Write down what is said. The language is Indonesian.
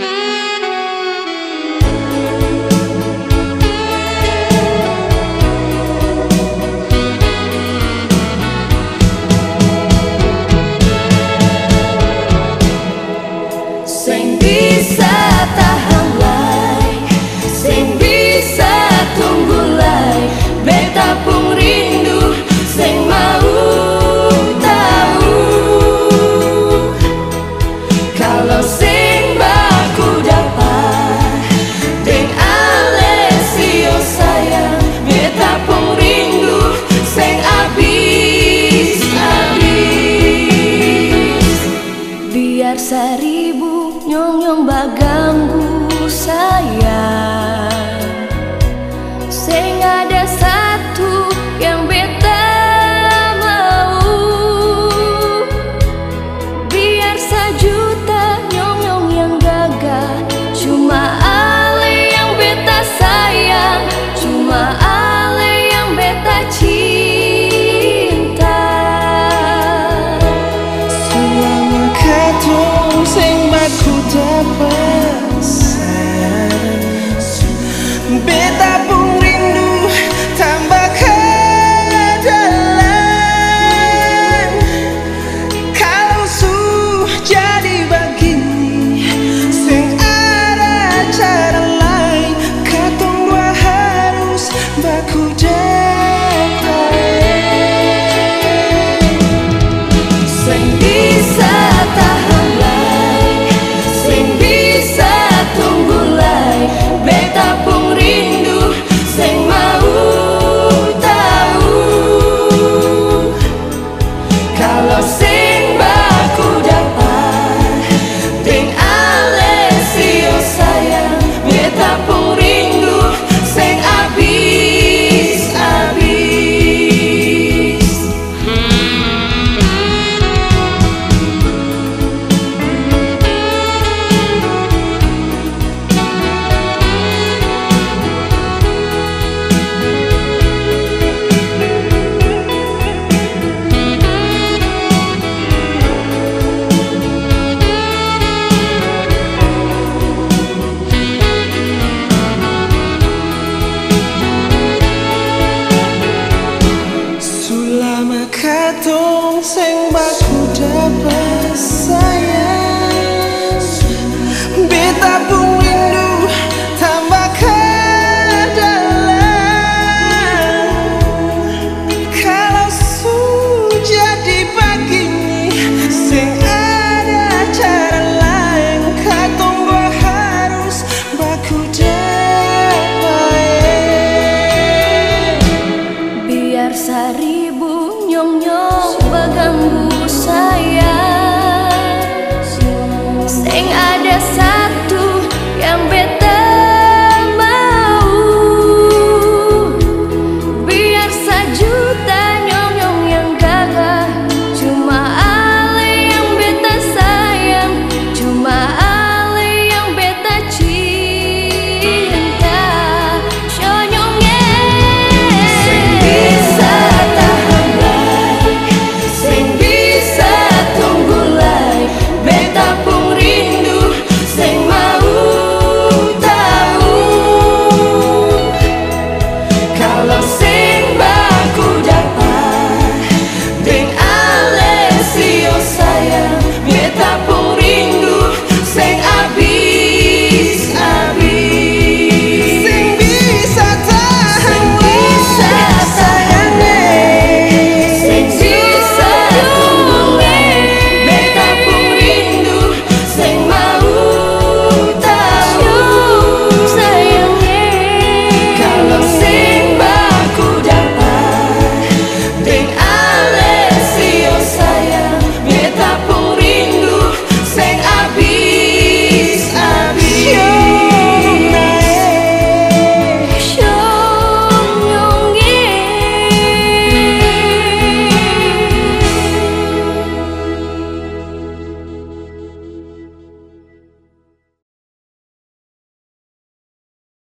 Música nyomba ganggu saya sehingga ada satu yang beta mau. Biar sejuta nyong-nyong yang gagal, Cuma Ale yang beta sayang Cuma Ale yang beta cinta. Cinta Selama kau Beta